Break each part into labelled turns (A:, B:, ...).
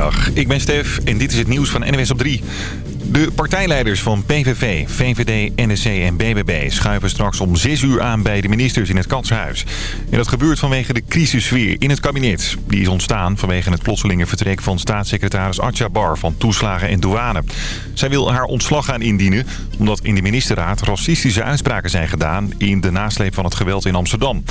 A: Goedemiddag, ik ben Stef en dit is het nieuws van NWS op 3. De partijleiders van PVV, VVD, NSC en BBB schuiven straks om 6 uur aan bij de ministers in het Katshuis. En dat gebeurt vanwege de crisissfeer in het kabinet. Die is ontstaan vanwege het plotselinge vertrek van staatssecretaris Atja Bar van Toeslagen en Douane. Zij wil haar ontslag gaan indienen omdat in de ministerraad racistische uitspraken zijn gedaan in de nasleep van het geweld in Amsterdam.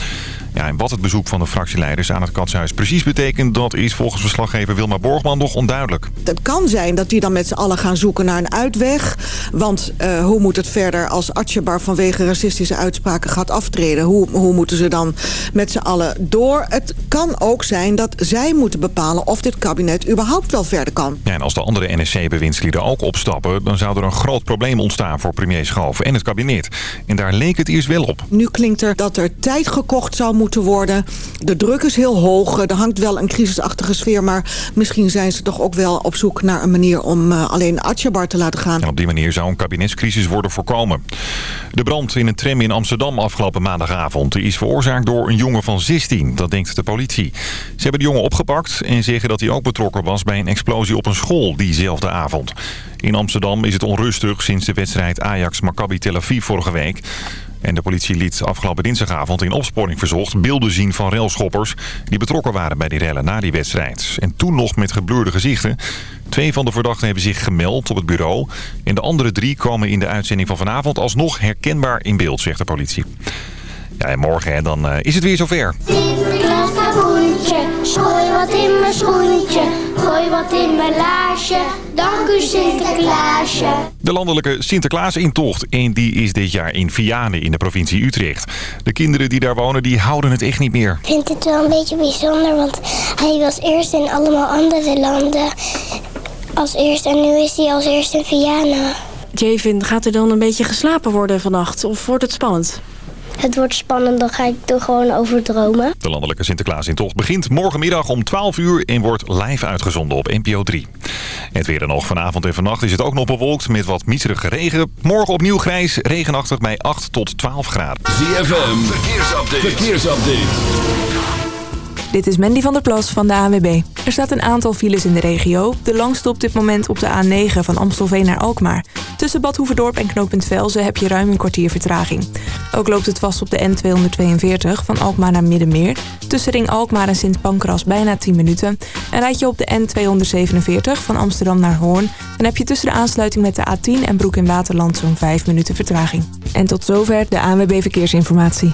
A: Ja, en wat het bezoek van de fractieleiders aan het Katshuis precies betekent, dat is volgens verslaggever Wilma Borgman nog onduidelijk.
B: Het kan zijn dat die dan met z'n allen gaan zoeken naar een uitweg. Want uh, hoe moet het verder als Atjebar vanwege racistische uitspraken gaat aftreden? Hoe, hoe moeten ze dan met z'n allen door? Het kan ook zijn dat zij moeten bepalen of dit kabinet überhaupt wel verder kan.
A: Ja, en als de andere NSC-bewindslieden ook opstappen... dan zou er een groot probleem ontstaan voor premier Schoof en het kabinet. En daar leek het eerst wel op.
B: Nu klinkt er dat er tijd gekocht zou moeten worden. De druk is heel hoog. Er hangt wel een crisisachtige sfeer. Maar misschien zijn ze toch ook wel op zoek naar een manier om uh, alleen Atjebar te laten gaan.
A: En op die manier zou een kabinetscrisis worden voorkomen. De brand in een tram in Amsterdam afgelopen maandagavond is veroorzaakt door een jongen van 16. Dat denkt de politie. Ze hebben de jongen opgepakt en zeggen dat hij ook betrokken was bij een explosie op een school diezelfde avond. In Amsterdam is het onrustig sinds de wedstrijd Ajax-Maccabi Tel Aviv vorige week. En de politie liet afgelopen dinsdagavond in opsporing verzocht beelden zien van railschoppers die betrokken waren bij die rellen na die wedstrijd. En toen nog met gebleurde gezichten. Twee van de verdachten hebben zich gemeld op het bureau. En de andere drie komen in de uitzending van vanavond alsnog herkenbaar in beeld, zegt de politie. Ja, en morgen hè, dan uh, is het weer zover.
C: Sinterklaas kaboentje, schooi wat in mijn schoentje. Gooi wat in mijn laarsje, dank u Sinterklaasje.
A: De landelijke Sinterklaas-intocht. En die is dit jaar in Vianen in de provincie Utrecht. De kinderen die daar wonen, die houden het echt niet meer.
D: Ik vind het wel een beetje bijzonder, want hij was eerst in allemaal andere landen als eerst. En nu is hij als eerst in Vianen.
E: Javin, gaat er dan een beetje geslapen worden vannacht? Of wordt het spannend?
D: Het wordt spannend, dan ga ik er gewoon over dromen.
A: De landelijke Sinterklaas-intocht begint morgenmiddag om 12 uur... en wordt live uitgezonden op NPO 3. Het weer dan nog. Vanavond en vannacht is het ook nog bewolkt met wat miserige regen. Morgen opnieuw grijs, regenachtig bij 8 tot 12 graden.
F: ZFM, verkeersupdate. verkeersupdate.
G: Dit is Mandy van der Plas van de ANWB. Er staat een aantal files in de regio. De langste op dit moment op de A9 van Amstelveen naar Alkmaar. Tussen Bad Hoeverdorp en knooppunt Velzen heb je ruim een kwartier vertraging. Ook loopt het vast op de N242 van Alkmaar naar Middenmeer. Tussen Ring Alkmaar en Sint Pancras bijna 10 minuten. En rijd je op de N247 van Amsterdam naar Hoorn... dan heb je tussen de aansluiting met de A10 en Broek in Waterland zo'n 5 minuten vertraging. En tot zover de ANWB Verkeersinformatie.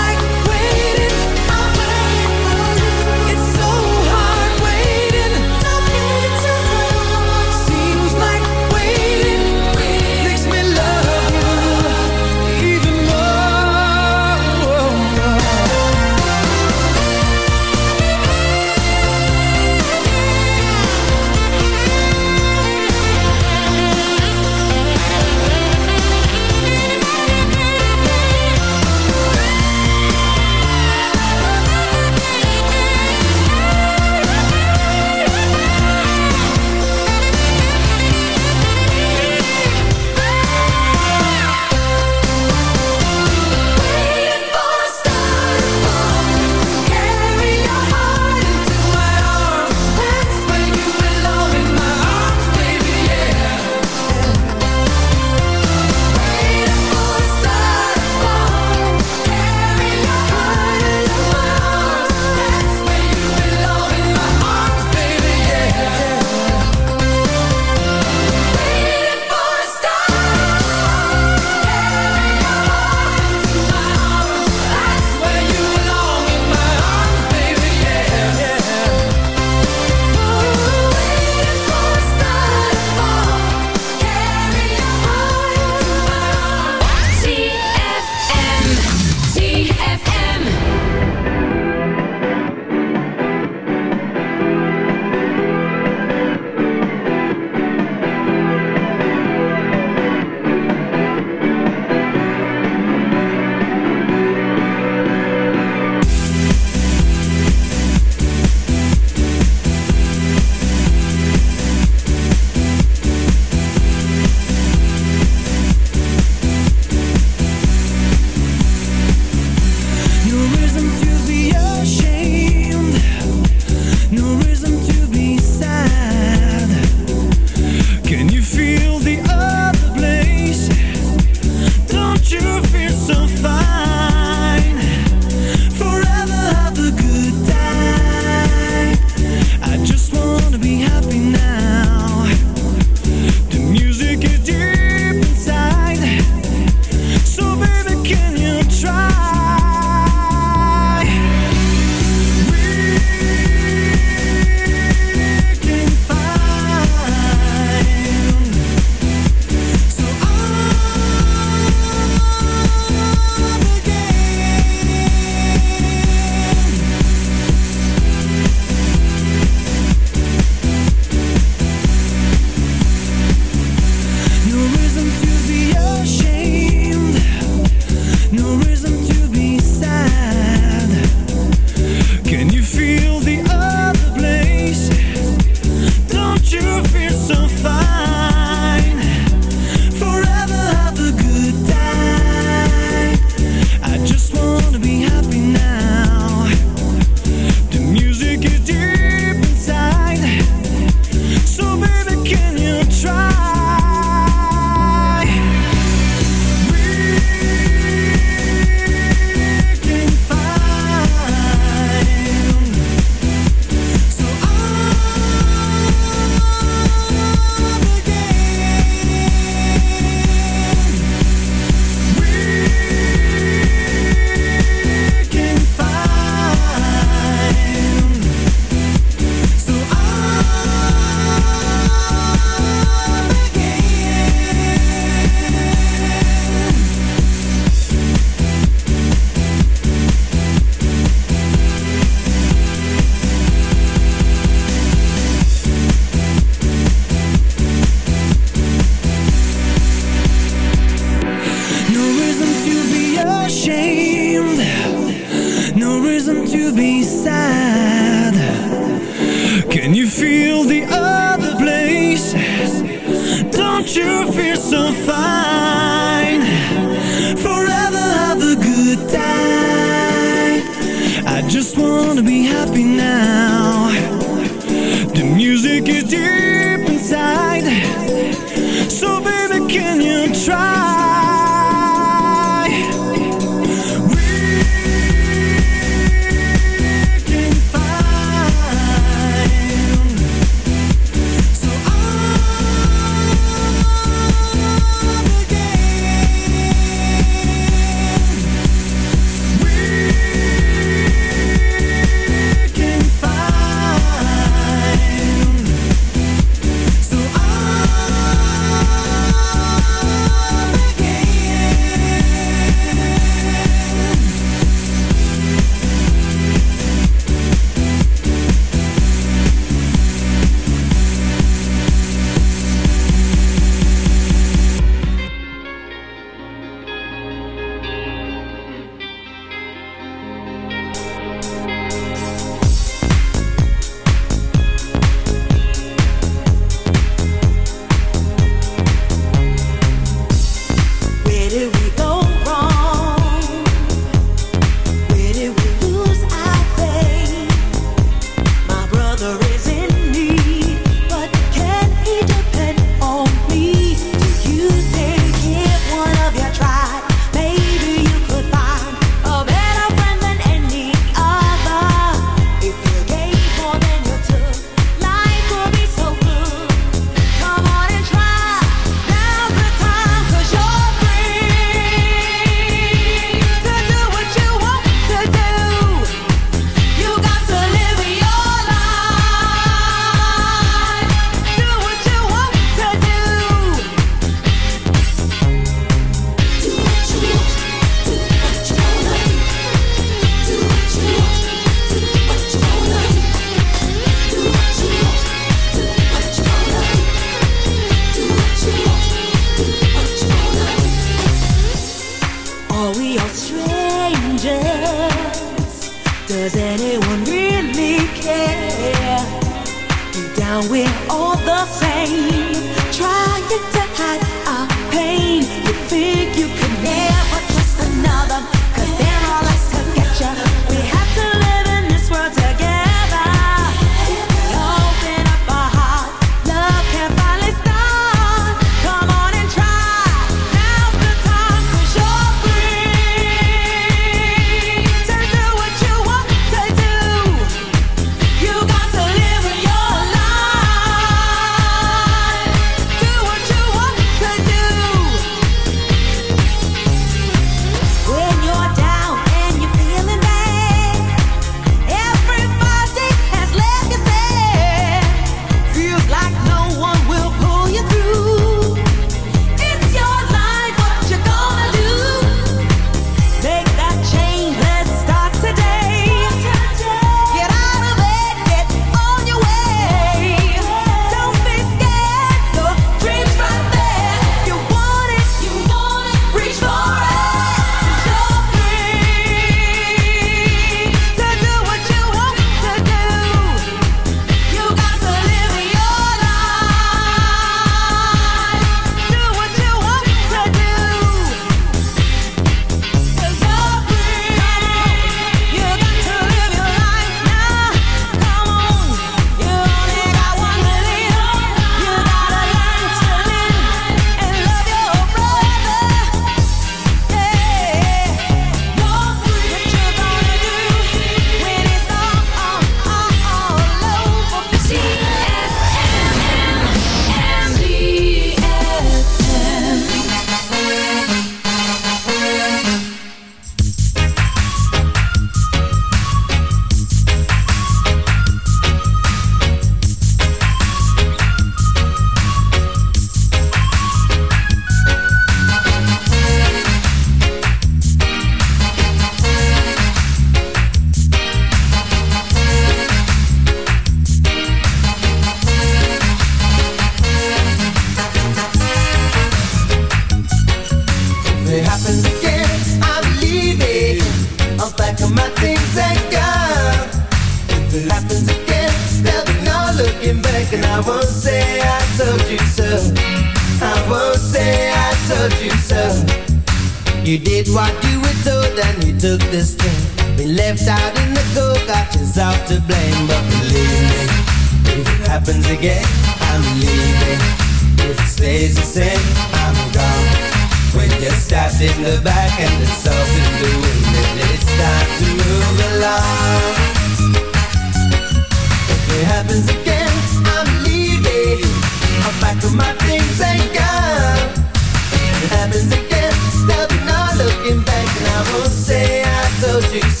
H: Magic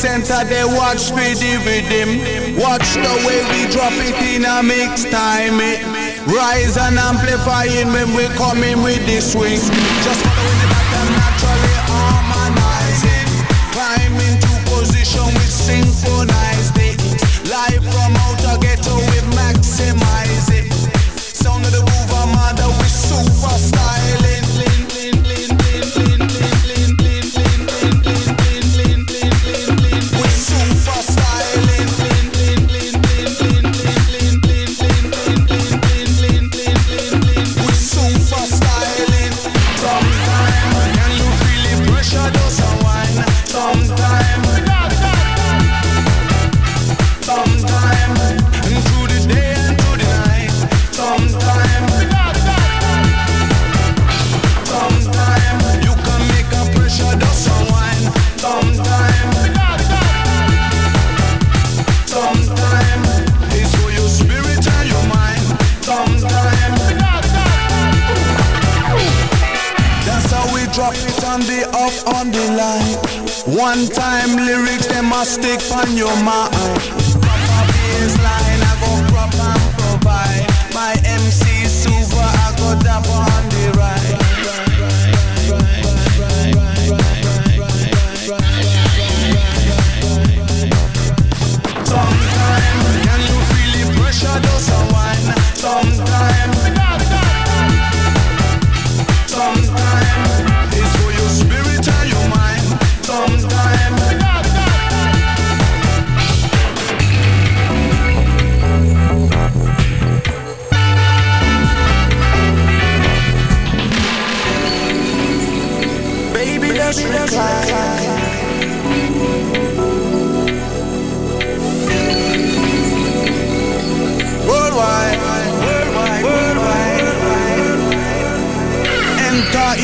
H: center, they watch me him. Watch the way we drop it in a mix time. It rise and amplifying when we come in with the swing. Just following it up naturally harmonizing. Climb into position we synchronize it. Live from outer ghetto, we maximize. On the up on the line. One time lyrics, them must stick on your mind.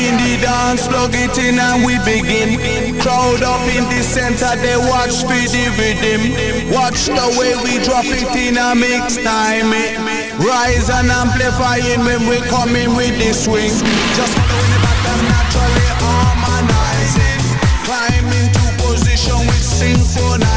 H: In the dance, plug it in and we begin. Crowd up in the center, they watch for the rhythm. Watch the way we drop it in a mix time. eh. Rise and amplifying when we come in with the swing. Just following the pattern, naturally harmonizing. Climb into position with synchronized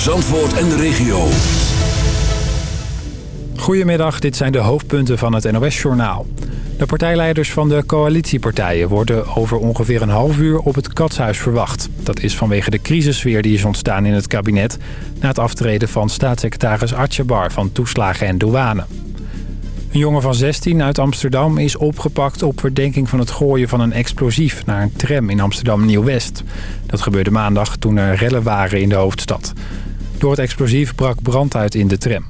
F: Zandvoort en de regio.
I: Goedemiddag, dit zijn de hoofdpunten van het NOS-journaal. De partijleiders van de coalitiepartijen worden over ongeveer een half uur op het katshuis verwacht. Dat is vanwege de crisissfeer die is ontstaan in het kabinet... na het aftreden van staatssecretaris Atjebar van Toeslagen en Douane. Een jongen van 16 uit Amsterdam is opgepakt op verdenking van het gooien van een explosief naar een tram in Amsterdam Nieuw-West. Dat gebeurde maandag toen er rellen waren in de hoofdstad. Door het explosief brak brand uit in de tram.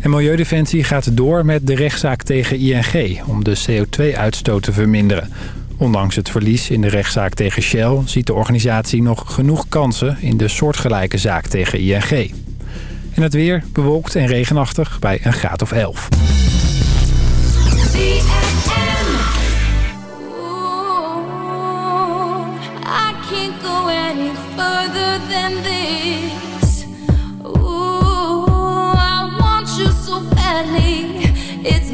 I: En Milieudefensie gaat door met de rechtszaak tegen ING om de CO2-uitstoot te verminderen. Ondanks het verlies in de rechtszaak tegen Shell ziet de organisatie nog genoeg kansen in de soortgelijke zaak tegen ING. En het weer bewolkt en regenachtig bij een graad of 11.
J: I can't go any further than this.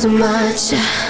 J: So much.